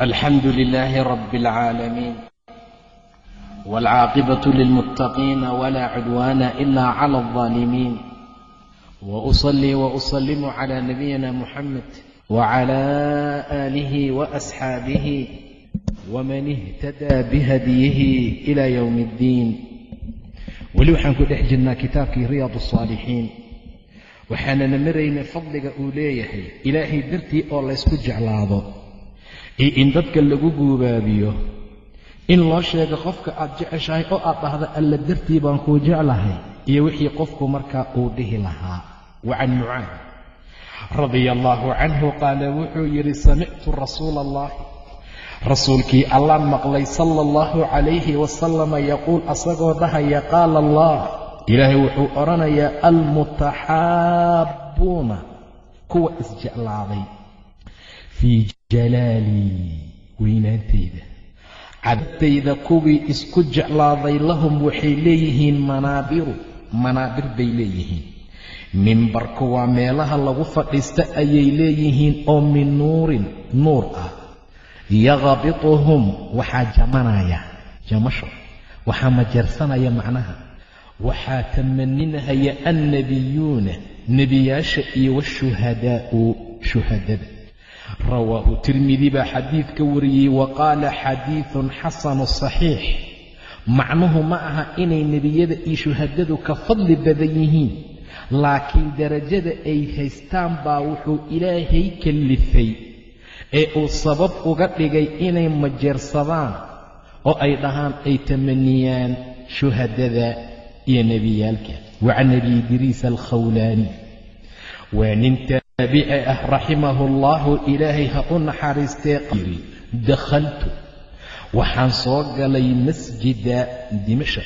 الحمد لله رب العالمين والعاقبة للمتقين ولا عدوان إلا على الظالمين وأصلي وأسلم على نبينا محمد وعلى آله وأصحابه ومن اهتدى بهديه إلى يوم الدين weli waxaan ku dhex jirnaa kitaabkii riyaad الصاalixiin waxaanana maraynay fadliga uu leeyahay ilaahay dartii oo laysku jeclaado iyo in dadka lagu guubaabiyo. In loo sheego qofka aad jeceshahay oo aad dhahda alla dartii baan kuu jeclahay iyo wixii qofku markaa uu dhihi lahaa. Wa can mucaad radia allaahu canhu qaala wuxuu yidhi samictu rasuula allahi rasuulkii allaan maqlay sala allahu calayhi wasalama yaquul asagoo dhahaya qaala allah ilaahay wuxuu odhanayaa almutaxaabbuuna kuwa isjeclaaday fii jalaalii weynaantayda cadadayda kuwii isku jeclaaday lahum waxay leeyihiin manaabiru manaabir bay leeyihiin mimbarku waa meelaha lagu fadhiista ayay leeyihiin oo min nuurin nuur ah yaqbituhum waxaa jamanaya jamasho waxaa majeersanaya macnaha waxaa tamaninahaya annabiyuuna nebiyaasha iyo washuhadaa'u shuhadada rawaahu tirmidi baa xadiidka wariyey wa qaala xadiidun xasanu saxiix. Macnuhu ma aha inay nebiyada iyo shuhadadu ka fadli badan yihiin laakiin darajada ay haystaan baa wuxuu ilaahay kallifay ee uu sabab uga dhigay inay majeersadaan oo ay dhahaan ay tamaniyaan shuhadada iyo nebiyaalka. Wa can abi idriisa alkhawlaani waa nin taabici ah raximahu allaahu ilaahay ha u naxariistee yiri dakhaltu waxaan soo galay masjida dimashaq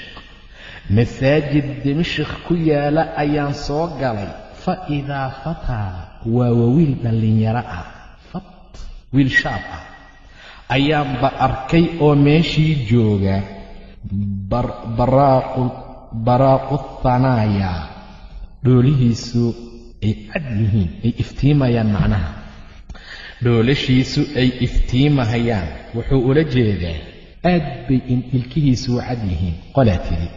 masaajid dimashaq ku yaalla ayaan soo galay fa idaa fataa waa wawiil dhallinyaro ah fat wiil shaab ah ayaanba arkay oo meeshii jooga baraaqu thanaaya dhoolihiisu ay cad yihiin ay iftiimayaan macnaha. Dhoolashiisu ay iftiimahayaan wuxuu ula jeedaa aad bay ilkihiisu u cad yihiin. Qolaa tidhi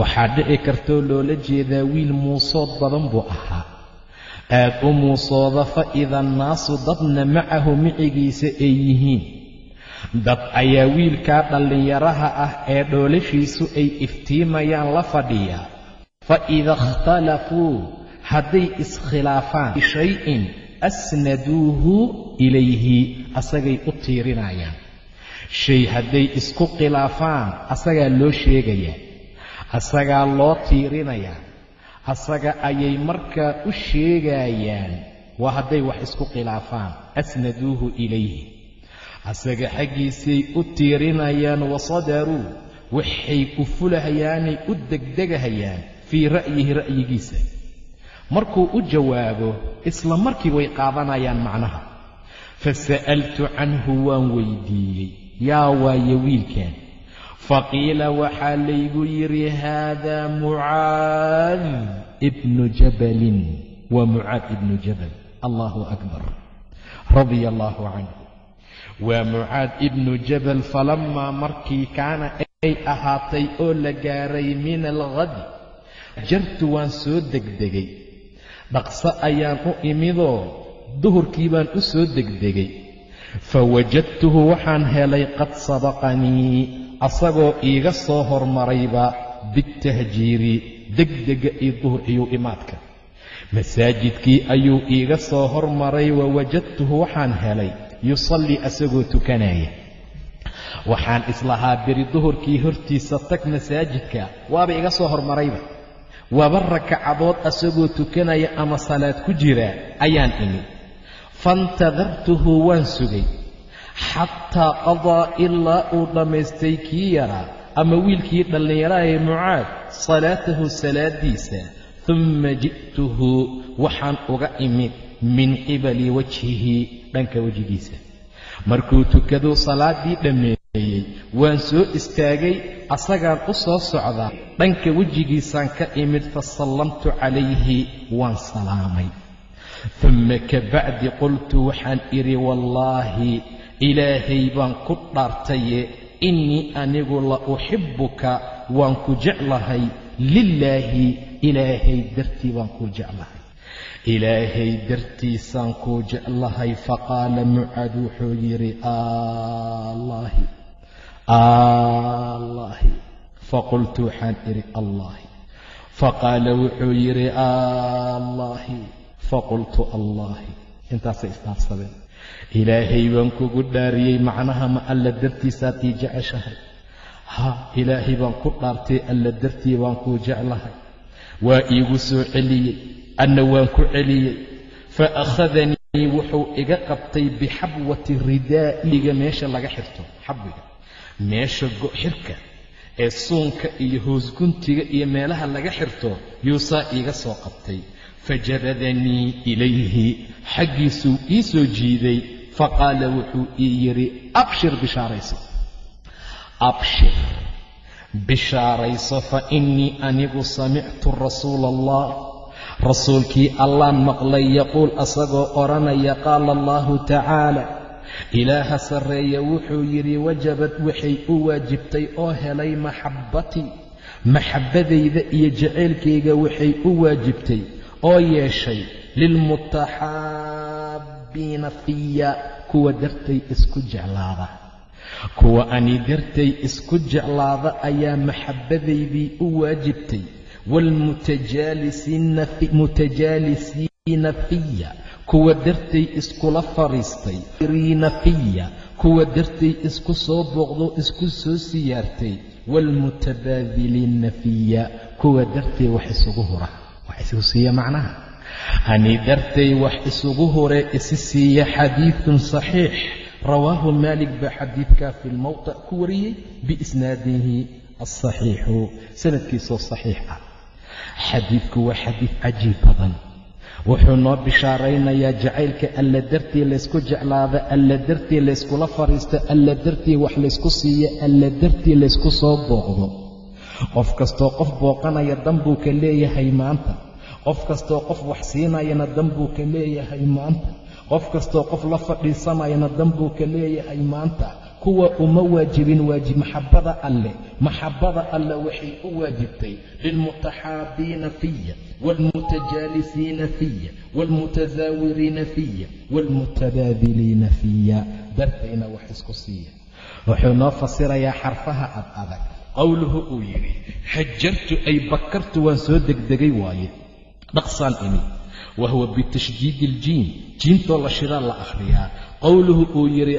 waxaa dhici kartoo loola jeedaa wiil muusood badan buu ahaa. Aad u muusooda fa ida annaasu dadna macahu micigiisa ay yihiin. Dad ayaa wiilkaa dhallinyaraha ah ee dhoolashiisu ay iftiimayaan la fadhiya. Fa ida ikhtalafuu hadday iskhilaafaan bishayin asnaduuhu ilayhi asagay u tiirinayaan. Shay hadday isku khilaafaan asagaa loo sheegayaa asagaa loo tiirinayaa asaga ayay markaa u sheegayaan waa hadday wax isku khilaafaan asnaduuhu ilayhi. Asaga xaggiisay u tiirinayaan wasadaruu waxay u fulahayaanay u degdegahayaan fii ra'yihi ra'yigiisa markuu u jawaabo isla markii way qaadanayaan macnaha. Fa sa'altu canhu waan weydiiyey yaa waaye wiilkan faqiila waxaa laygu yidhi haadaa mucaad ibnu jabalin waa mucaad ibnu jabal. Allahu akbar. Radia allaahu canhu. Waa mucaad ibnu jabal falammaa markii kaana ay ahaatay oo la gaaray min alghadi jartu waan soo degdegay dhaqso ayaan u imidoo duhurkii baan u soo degdegay. Fa wajadtuhu waxaan helay qad sabaqanii asagoo iiga soo hormarayba bitahjiiri degdega iyo duhur iyo imaadka. Masaajidkii ayuu iiga soo hormaray wa wajadtuhu waxaan helay yusallii asagoo tukanaya. Waxaan islahaa beri duhurkii hortiisa tag masaajidka waaba iga soo hormarayba waba rakacadood asagoo tukanaya ama salaad ku jira ayaan imid faintadartuhu waan sugay. Xataa qadaa ilaa uu dhammaystay kii yaraa ama wiilkii dhallinyaraha ee mucaad salaatahu salaadiisa. Humma ji'tuhu waxaan uga imid min qibali wajhihi dhanka wejigiisa. Markuu tukaduu salaaddii dhammeeyey waan soo istaagay asagaan u soo socdaa dhanka wejigiisaan ka imid fa sallamtu calayhi waan salaamay. Dumma ka bacdi qultu waxaan idhi wallaahi ilaahay baan ku dhaartaye innii anigu la uxibbuka waan ku jeclahay. Lilaahi ilaahay dartii baan kuu jeclahay. Ilaahay dartiisaan kuu jeclahay faqaala mucaad wuxuu yidhi allaahi allaahi faqultu waxaan idhi allaahi faqaala wuxuu yidhi allaahi faqultu allaahi intaasay istaafsadeen ilaahay baan kugu dhaariyey macnaha ma alla dartiisaad ii jeceshahay? Ha ilaahay baan ku dhaartay alla dartii baan kuu jeclahay. Waa iigu soo celiyey anna waan ku celiyey. Fa akhadanii wuxuu iga qabtay bixabwati ridaa'iga meesha laga xirto. Xabwiga meesha go-xirka ee suunka iyo hoosguntiga iyo meelaha laga xirto yuusaa iiga soo qabtay. Fajaradanii ilayhi xaggiisuu ii soo jiiday. Faqaala wuxuu ii yidhi abshir bishaarayso. Abshir bishaarayso fa innii anigu samictu rasuula allah rasuulkii allaan maqlay yaquul asagoo odhanaya qaala allahu tacaala ilaaha sarreeya wuxuu yidhi wajabad waxay u waajibtay oo helay maxabbatii maxabbadayda iyo jacaylkayga waxay u waajibtay oo yeeshay lilmutaxaabbiina fiya kuwa dartay isku jeclaada. Kuwa ani dartay isku jeclaada ayaa maxabbadaydii u waajibtay waalmutajaalisiina fiya kuwa dartay iskula fadhiistay riina fiya kuwa dartay isku soo booqdo isku soo siyaartay waalmutabaadiliina fiya kuwa dartay wax isugu hura wax isugu siiya macnaha ani dartay wax isugu hore isi siiya xadiidun saxiix rawaahu maalik baa xadiidkaa fi lmowta ku wariyey biisnaadihi alsaxiixu sanadkiisoo saxiix xadiidku waa xadiid cajiib badan. Wuxuu noo bishaaraynayaa jacaylka alla dartii laysku jeclaada alla dartii layskula fadhiisto alla dartii wax laysku siiyo alla dartii laysku soo booqdo. Qof kastoo qof booqanaya dan buu ka leeyahay maanta. Qof kastoo qof wax siinayana dan buu ka leeyahay maanta. Qof kastoo qof la fadhiisanayana dan buu ka leeyahay maanta kuwa uma waajibin waajib maxabbada alleh maxabbada alle waxay u waajibtay lilmutaxaabiina fiya waalmutajaalisiina fiya waalmutasaawiriina fiya waalmutabaadiliina fiya. Dartayna wax isku siiya. Wuxuu noo fasirayaa xarfaha ad adag. Qowluhu uu yidhi hajartu ay bakartu waan soo degdegay waaye. Dhaqsaan imi wa huwa bitashdiidi iljiin jiintoo la shidaa la akhriyaa qowluhu uu yidhi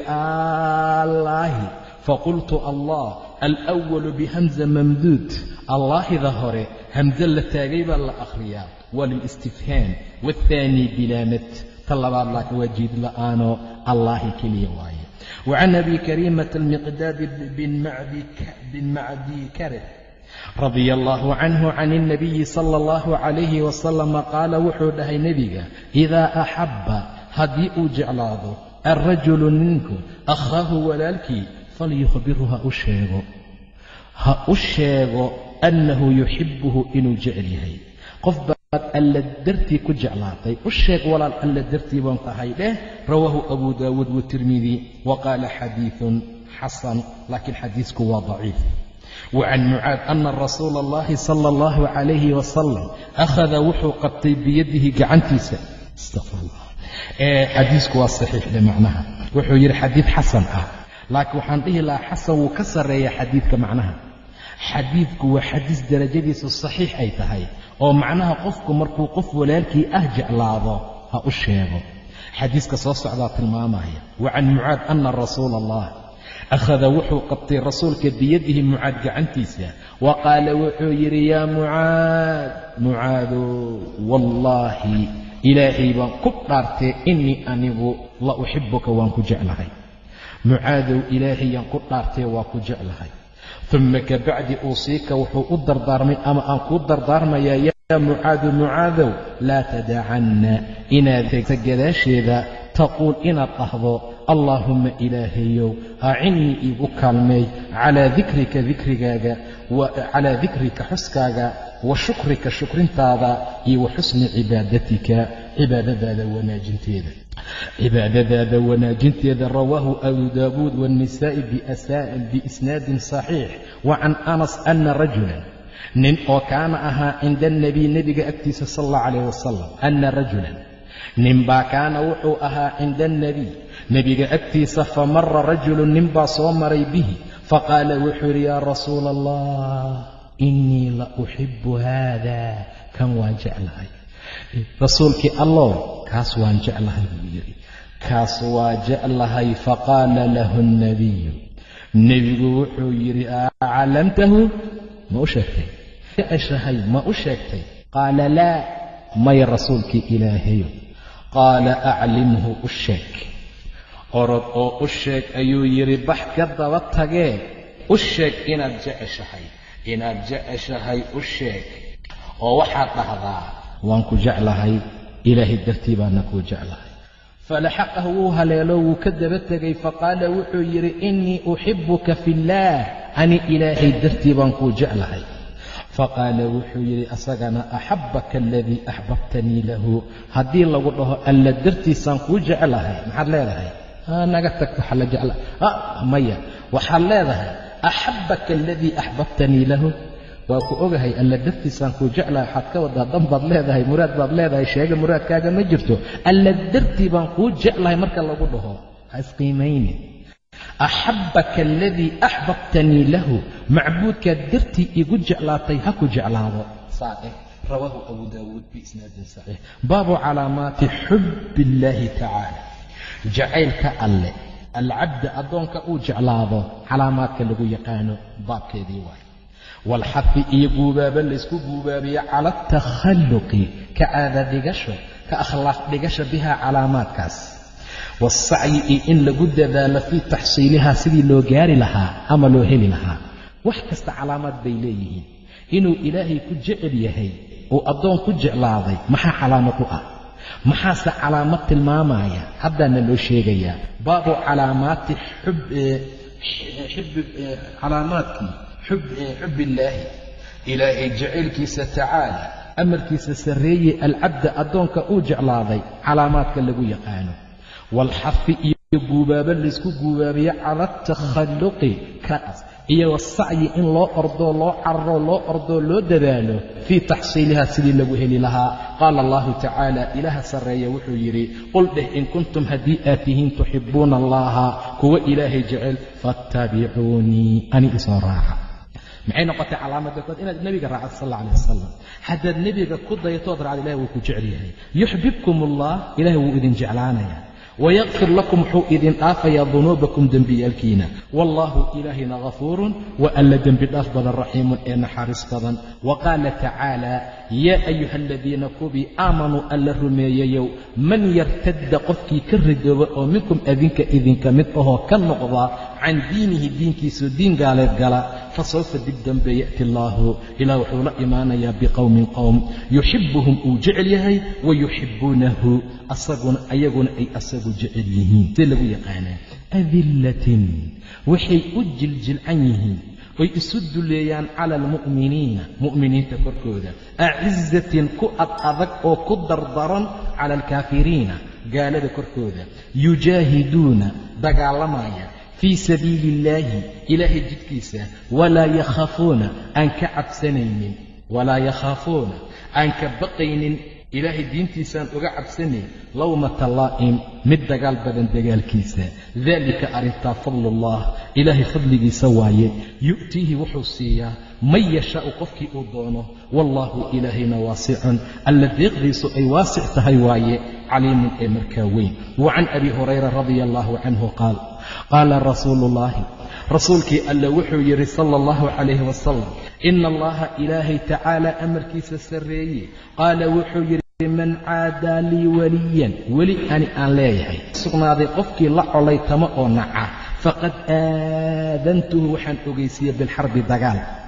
allaahi faqultu allah alwalu bihamza mamduud allaahida hore hamse la taagay baa la akhriyaa waa lilistifhaam waathaanii bilaamad ta labaad laakiin waa jiid la'aanoo allaahi keliya waaye wacan abi kariimata almiqdaadi bin macdi kareh radia allaahu canhu can ilnabiyi sala allahu calayhi wasalama qaala wuxuu dhahay nebiga idaa axabba haddii uu jeclaado alrajulu ninku akhaahu walaalkii falyukhbirhu ha u sheego. Ha u sheego annahu yuxibuhu inuu jecel yahay. Qof baad alla dartii ku jeclaatay u sheeg walaal alla dartii baan tahay dheh rawaahu abu daawuud watirmidi wa qaala xadiidun xasan laakiin xadiisku waa daciif wacan mucaad ana rasuula allahi sala allahu calayhi wasalam akhada wuxuu qabtay biyadihi gacantiisa astaqfirullah xadiisku waa saxiixle macnaha wuxuu yidhi xadiid xasan ah laakiin waxaan dhihi lahaa xasan wuu ka sarreeya xadiidka macnaha xadiidku waa xadiis darajadiisu saxiix ay tahay oo macnaha qofku markuu qof walaalkii ah jeclaado ha u sheego xadiiska soo socdaa tilmaamaya wacan mucaad ana rasuula allah akhada wuxuu qabtay rasuulka biyadihi mucaad gacantiisa wa qaala wuxuu yidhi yaa mucaad mucaadow wallaahi ilaahay baan ku dhaartee innii anigu la uxibuka waan ku jeclahay mucaadow ilaahayaan ku dhaartee waa ku jeclahay uma kabacdi uusiika wuxuu u dardaarmay ama aan kuu dardaarmayaa yaa mucaadu mucaadow laa tadacanna inaad tegta gadaasheeda taquul inaad dhahdo allaahumma ilaahayow acinnii iigu kaalmeey calaa dikrika dikrigaaga calaa dikrika xuskaaga wa shukrika shukrintaada iyo wa xusni cibaadatika cibaadadaada wanaajinteeda. Cibaadadaada wanaajinteeda rawaahu abu daawuud waannisaa'i biisnaadin saxiix wa can anas ana rajulan nin oo kaana ahaa cinda alnebiy nebiga agtiisa sala allah calayh wasalam ana rajulan ninbaa kaana wuxuu ahaa cinda alnebiy nebiga agtiisa famara rajulun ninbaa soo maray bihi. Faqaala wuxuu yidhi yaa rasuula allah innii la uxibu haada kan waan jeclahay. Rasuulkii allow kaas waan jeclahay buu yidhi. Kaas waa jeclahay faqaala lahu alnebiyu nebigu wuxuu yidhi aclamtahu? Ma u sheegtay. Jeceshahay ma u sheegtay. Qaala laa maya rasuulkii ilaahayo qaala aclimhu u sheeg. Orod oo u sheeg ayuu yidhi bax ka daba tagee. U sheeg inaad jeceshahay. Inaad jeceshahay u sheeg. Oo waxaad dhahdaa waan ku jeclahay. Ilaahay dartii baana kuu jeclahay. Falaxaqahu wuu haleelo wuu ka daba tegay faqaala wuxuu yidhi innii uxibuka fillaah ani ilaahay dartii baan kuu jeclahay faqaala wuxuu yidhi asagana axabbaka aladii axbabtanii lahu. Haddii lagu dhaho alla dartiisaan kuu jeclahay. Maxaad leedahay? Naga tagto waxa la jecla maya. Waxaad leedahay axabbaka aladii axbabtanii lahu. Waa ku ogahay alla dartiisaan kuu jeclahay waxaad ka wadaa dan baad leedahay muraad baad leedahay sheega muraadkaaga ma jirto. Alla dartii baan kuu jeclahay marka lagu dhaho. Ha isqiimayni axabbaka aladii axbabtanii lahu macbuudkaad dartii igu jeclaatay ha ku jeclaado saadeh rawaahu abu daawuud biisnaadin saxiix baabu calaamaati xubbi illaahi tacaala jacaylka alle alcabda addoonka uu jeclaado calaamaadka lagu yaqaano baabkeedii waay walxafi iyo guubaaba laysku guubaabiyo cala atakhalluqi ka caada dhigasho ka akhlaaq dhigasho bihaa calaamaadkaas wasacyi iyo in lagu dadaalo fii taxsiilihaa sidii loo gaari lahaa ama loo heli lahaa. Wax kasta calaamaad bay leeyihiin. Inuu ilaahay ku jecel yahay uu addoon ku jeclaaday maxaa calaamad u ah? Maxaase calaamad tilmaamaya haddaana loo sheegayaa. Baabu calaamaati calaamaadkii xub illaahi ilaahay jacaylkiisa tacaala amarkiisa sarreeye alcabda addoonka uu jeclaaday calaamaadka lagu yaqaano walxafi iyo guubaabo laysku guubaabiyo cala atakhalluqi kaas iyo wasacyi in loo ordoo loo cararo loo ordoo loo dadaalo fii taxsiiliha sidii lagu heli lahaa qaala allahu tacaala ilaaha sarreeya wuxuu yidhi qul dheh in kuntum haddii aad tihiin tuxibbuuna allaha kuwa ilaahay jecel fattabicuunii ani isoo raaca maxay noqotay calaamada kood inaad nebiga raacdo sal alla alay wasalam haddaad nebiga ku dayatood raacdo ilahi wuu ku jecel yahay yuxbibkum allah ilahay wuu idin jeclaanayaa wayakfir lakum wuxuu idin dhaafayaa dunuubakum dembiyaalkiina wallaahu ilaahayna hafuurun wa alla dembi dhaaf badan raxiimun ee naxariis badan wa qaala tacaala yaa ayuha aladiina kubii aamanuu alla rumeeyayow man yartadda qofkii ka rigooba oo minkum adinka idinka mid ahoo ka noqda can diinihi diinkiisu diin gaaleed gala fa sawfa dib dambe ya'ti allaahu ilaah wuxuu la imaanayaa biqowmin qowm yuxibuhum uu jecel yahay wa yuxibuunahu asaguna ayaguna ay asagu jecel yihiin. See lagu yaqaanaa? Adillatin. Waxay u jiljilcan yihiin oy isu duleeyaan cala almu'miniina. Mu'miniinta korkooda. Acizatin ku ad adag oo ku dardaran cala alkaafiriina gaalada korkooda. Yujaahiduuna dagaalamaya fii sabiili illaahi ilaahay jidkiisa walaa yakhaafuuna aan ka cabsanaynin. Walaa yakhaafuuna aan ka baqaynin. Ilaahay diintiisaan uga cabsanayn lawmata laa'im mid dagaal badan dagaalkiisa. Daalika arrintaa fadlullah ilaahay fadligiisa waaye. Yu'tiihi wuxuu siiyaa man yashaa'u qofkii uu doono wallaahu ilaahayna waasicun alla deeqdiisu ay waasic tahay waaye caliimun ee markaa weyn. Wa can abi hurayra radia allaahu canhu qaal qaala rasuulu ullaahi rasuulkii alle wuxuu yidhi sala allahu calayhi wasalam ina allaha ilaahay tacaala amarkiisa sarreeye qaala wuxuu yidhi man caadaa lii waliyan. Weli ani aan leeyahay. Sugnaaday qofkii la colaytamo oo naca faqad aadantuhu waxaan ogeysiiyey bilxarbi dagaal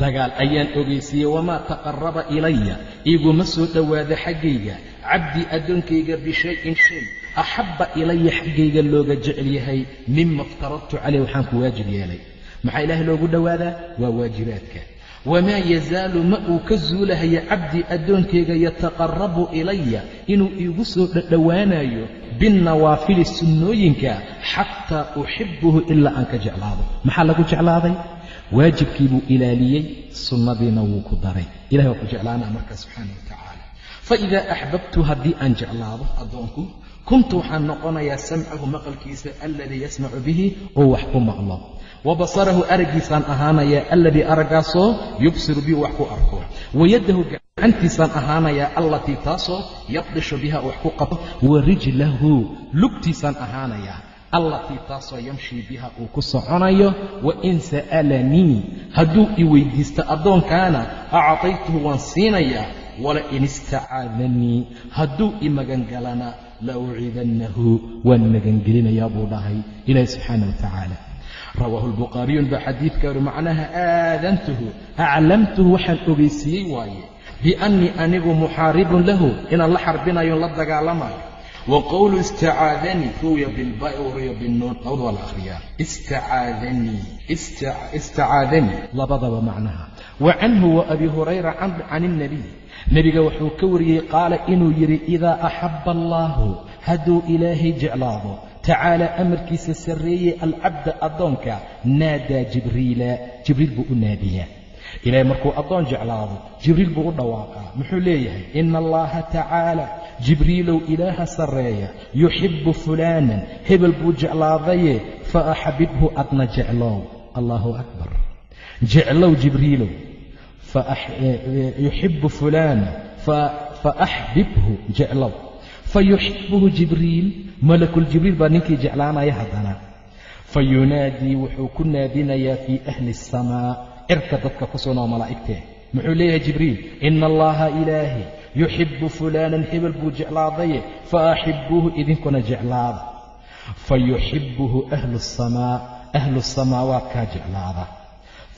dagaal ayaan ogeysiiyey wamaa taqaraba ilaya iguma soo dhowaada xaggayga. Cabdii addoonkayga bishayin shay. Axabba ilaya xaggayga looga jecel yahay mima iftaradtu caleyh waxaan ku waajib yeelay. Maxaa ilaahay loogu dhowaadaa waa waajibaadka wamaa yazaalu ma uu ka zuulahaya cabdii addoonkayga yataqarabu ilaya inuu iigu soo dhadhowaanayo binnawaafili sunnooyinka xataa uxibuhu ilaa aan ka jeclaado. Maxaa lagu jeclaaday? Waajibkii buu ilaaliyey sunnadiina wuu ku daray. Ilahay waa ku jeclaanaa markaa subxaana wa tacaala. Faidaa axbabtu haddii aan jeclaado addoonku kuntu waxaan noqonayaa samcahu maqalkiisa aladii yasmacu bihi oo wax ku maqlo wa araggiisaan ahaanayaa alladii araggaasoo yubsiru bihi wax ku arko wayaddahu gacantiisaan ahaanayaa allatii taasoo yabdishu biha wax ku qabto wa rijlahu lugtiisaan ahaanayaa allatii taasoo yamshii biha uu ku soconayo wa in sa'alanii hadduu i weydiisto addoonkaana actaytuhu waan siinayaa wala in istacaadanii hadduu i magangalana la uciidannahu waan magangelinayaa buu dhahay ilaahi subxaana wa tacaala rawaahu lbukhaariyun baa xadiidka uri macnaha aadantuhu aclamtuhu waxaan ogeysiiyey waaye biannii anigu muxaaribun lahu inaan la xarbinayo la dagaalamayo. Wa qowlu istacaadanii ruwiya bilbaai wariya binnuun labada waa la akhriyaa istacaadanii istacaadanii labadaba macnaha. Wa canhu wa abi hurayra can ilnabiy nebiga wuxuu ka wariyey qaala inuu yidhi idaa axabba allaahu hadduu ilaahay jeclaado tacaala amarkiisa sarreeyey alcabda addoonka naadaa jibriila. Jibriil buu u naadiyaa. Ilaahay markuu addoon jeclaado jibriil buu u dhawaaqaa. Muxuu leeyahay ina allaha tacaala jibriilow ilaaha sarreeya yuxibbu fulaanan. Hebel buu jeclaadaye fa axbibhu adna jeclow. Allaahu akbar. Jeclow jibriilow. Yuxibbu fulaana fa axbibhu jeclow fa yuxibbuhu jibriil malakuljibriil baa ninkii jeclaanaya haddana. fa yunaadii wuxuu ku naadinayaa fii ahli asamaa cirka dadka ku sugnoo malaa'igtee muxuu leeyahay jibriil ina allaha ilaahi yuxibbu fulaanan hebel buu jeclaadaye fa axibbuuhu idinkuna jeclaada. fa yuxibbuhu ahlu asamaa ahlu samaawaatkaa jeclaada.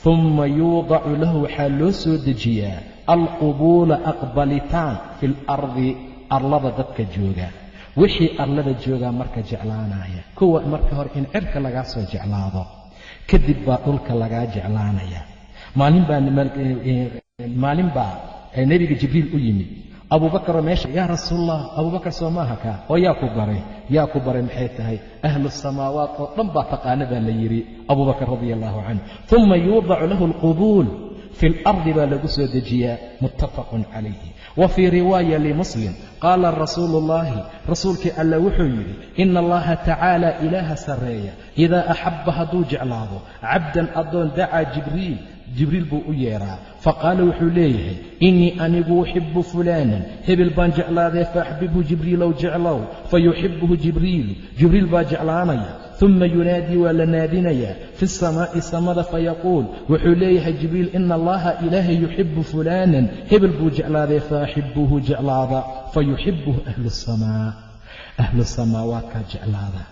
humma yuudacu lahu waxaa loo soo dejiyaa alqubuula aqbalitaan fi alardi arlada dadka jooga. Wixii arlada joogaa marka jeclaanaya. Kuwa marka hore in cirka lagaa soo jeclaado. Kadib baa dhulka lagaa jeclaanaya. Maalin baa maalin baa nebiga jibriil u yimid abuubakaroo meesha yaa rasuulallah abuubakar soo kaa oo yaa ku baray yaa ku baray maxay tahay? Ahlu samaawaat oo dhan baa taqaana baa la yidhi abuubakar radia allahu canhu uma yuudacu lahu alqubuul fi alardi baa lagu soo dejiyaa muttafaqun calayhi wa fii riwaaya limuslim qaala rasuulu ullaahi rasuulkii alla wuxuu yidhi ina allaha tacaala ilaaha sarreeya idaa axabba hadduu jeclaado cabdan addoon dacaa jibriil jibriil buu u yeedhaa faqaala wuxuu leeyahay innii anigu uxibu fulaanan hebel baan jeclaadee faaxbibhu jibriilow jeclow fa yuxibuhu jibriilu jibriil baa jeclaanaya uma yunaadii waa la naadinayaa fi samaa'i samada fayaquul wuxuu leeyahay jibriil ina allaha ilaahay yuxibu fulaanan hebel buu jeclaadee faaxibuuhu jeclaada fa yuxibuhu ahlu samaa ahlu samaawaatkaa jeclaada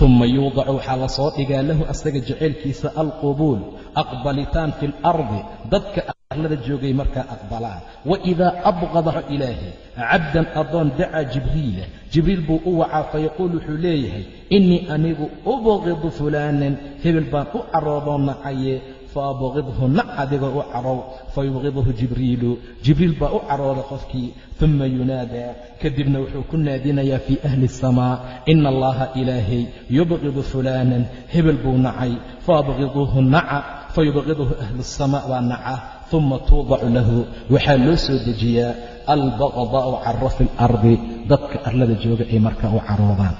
uma yuudacu waxaa la soo dhigaa lahu asaga jacaylkiisa alqubuul aqbalitaan fi alardi dadka arlada joogay markaa aqbalaan waidaa abqadahu ilaahi cabdan addoon dacaa jibriila jibriil buu u wacaa fayaquul wuxuu leeyahay innii anigu ubqidu fulaanan hebel baan u caroodoo nacaye faabqidhu nac adigoo u carow fayubqiduhu jibriilu jibriil baa u carooda qofkii uma yunaadaa kadibna wuxuu ku naadinayaa fii ahli asamaa ina allaha ilaahay yubqidu fulaanan hebel buu nacay faabqiduuhu naca fayubqiduhu ahlu asamaa baa naca uma tuudacu lahu waxaa loo soo dejiyaa albaqdaa'u caro fi alardi dadka arlada jooga ay markaa u caroodaan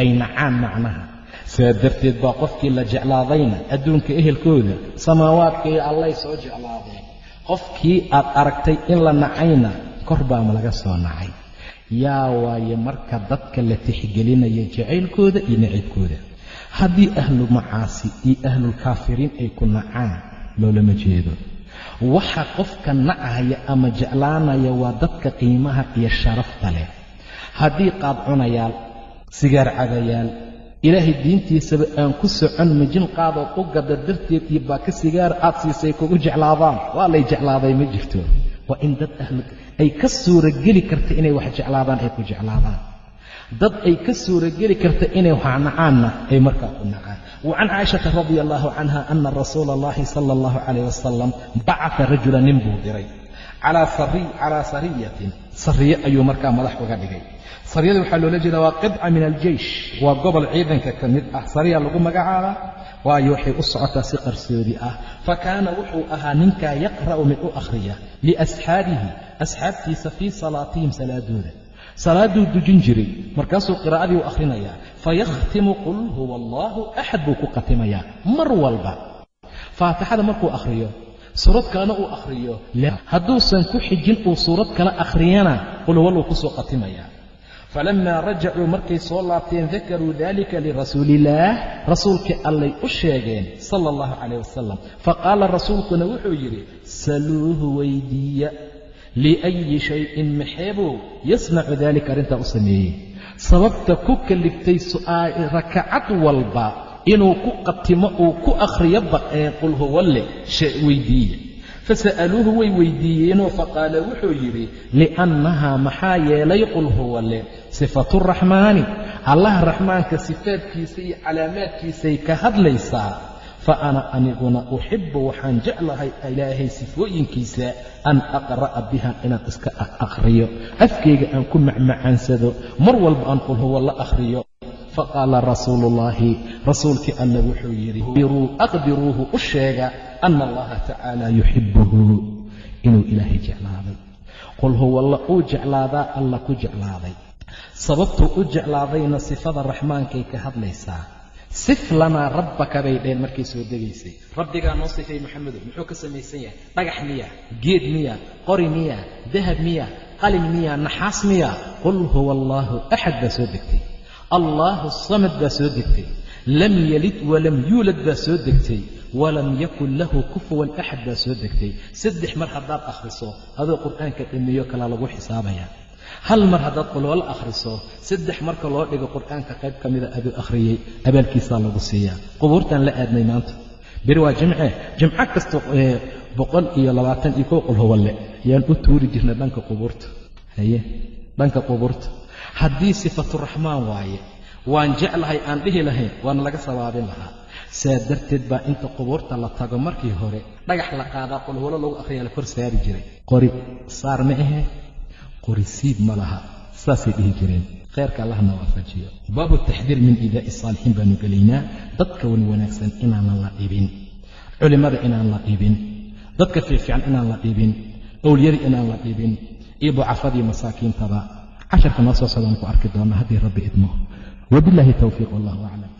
ay nacaan macnaha saa darteed baa qofkii la jeclaadayna adduunka ehelkooda samaawaadka iyo allay soo jeclaadeen qofkii aad aragtay in la nacayna kor baama laga soo nacay yaa waaye marka dadka la tixgelinaya jacaylkooda iyo nacibkooda haddii ahlu macaasi iyo ahlulkaafiriin ay ku nacaan loolama jeedo. Waxa qofka nacaya ama jeclaanaya waa dadka qiimaha iyo sharafta leh. Haddii qaad cunayaal sigaar cadayaal ilaahay diintiisaba aan ku socon mijin qaadood u gada darteed iyo baaka sigaar aad siisay kugu jeclaadaan? Waa lay jeclaaday ma jirto. Waa in dad ahli ay ka suurageli karta inay wax jeclaadaan ay ku jeclaadaan dad ay ka suurageli karta inay wax nacaanna ay markaa ku nacaan. Wacan caaishata radia allahu canha ana rasuula allahi sala allahu calayh wasalam bacata rajula nin buu diray. Calaa sariyatin. Sariye ayuu markaa madax uga dhigay. Sariyada waxaa loola jeeda waa qidca min aljeish waa gobol ciidanka ka mid ah. Sariya lagu magacaabaa waayo waxay u socotaa si qarsoodi ah. Fa kaana wuxuu ahaa ninkaa yaqra'u mid u akhriya liasxaabihi asxaabtiisa fii salaatihim salaadooda salaaduu dujin jiray. Markaasuu qiraa'adii u akhrinayaa. Fayakhtimu qul huwa allaahu axad buu ku khatimayaa mar walba. Faatixada markuu akhriyo suurad kalena uu akhriyo hadduusan ku xijin uu suurad kala akhriyana qul huwalluu ku soo khatimayaa falamaa rajacuu markay soo laabteen dakaruu dalika lirasuuliillaah rasuulkii allay u sheegeen sala allahu calayh wasalam faqaala rasuulkuna wuxuu yidhi saluuhu weydiiya liayi shayin maxeebuu yasnacu daalika arrintaa u sameeyey sababta ku kaliftay rakacad walba inuu ku qatimo uu ku akhriyo baqeen qul huwalle weydiiya fasa'aluuhu way weydiiyeenoo faqaala wuxuu yidhi liannahaa maxaa yeelay qul huwalle sifaturaxmaani allaha raxmaanka sifaadkiisa iyo calaamaadkiisay ka hadlaysaa fa ana aniguna uxibu waxaan jeclahay ilaahay sifooyinkiisa an aqra'a biha inaan iska akhriyo afkayga aan ku macmacaansado mar walba aan qul huwa la akhriyo faqaala rasuulu ullaahi rasuulkii alla wuxuu yidhi aqbiruuhu u sheega ana allaha tacaala yuxibuhu inuu ilaahay jeclaaday. Qul huwalla uu jeclaadaa alla ku jeclaaday. Sababtuu u jeclaadayna sifada raxmaankay ka hadlaysaa sif lanaa rabbaka bay dheen markay soo degaysay. Rabbigaa noo sifay maxamedow muxuu ka samaysan yahay? Dhagax miya geed miya qori miya dahab miya qalin miya naxaas miya. Qul huwa allaahu axad baa soo degtay. Allaahu samad baa soo degtay. Lam yalid walam yuulad baa soo degtay. Walam yakun lahu kufuwan axad baa soo degtay. Saddex mar haddaad akhriso adoo qur'aanka dhimiyo kalaa lagu xisaabayaa hal mar haddaad qulwalo akhriso saddex marka loo dhigo qur'aanka qayb ka mida aduu akhriyey abaalkiisaa lagu siiyaa. Qubuurtaan la aadnay maanta. Beri waa jimce jimco kasta boqol iyo labaatan iyo kow qulhuwalle ayaan u tuuri jirnay dhanka qubuurta. Haye dhanka qubuurta. Haddii sifaturaxmaan waaye waan jeclahay aan dhihi lahayn waana laga sabaabin lahaa. Saa darteed baa inta qubuurta la tago markii hore dhagax la qaadaa qulhuwalo lagu akhriyaa la kor saari jiray. Qori saar ma ahe qori siib ma laha saasay dhihi jireen. Khayrka allahna waafajiyo baabu taxdiir min iidaa'i saalixiin baanu gelaynaa dadka wan wanaagsan inaanan la dhibin culimmada inaan la dhibin dadka fiifiican inaan la dhibin owliyada inaan la dhibin iyo ducafadii masaakiintaba. Casharka noo soo socdaan ku arki doona haddii rabbi idmo. Wabilaahi towfiiq wallahu aclam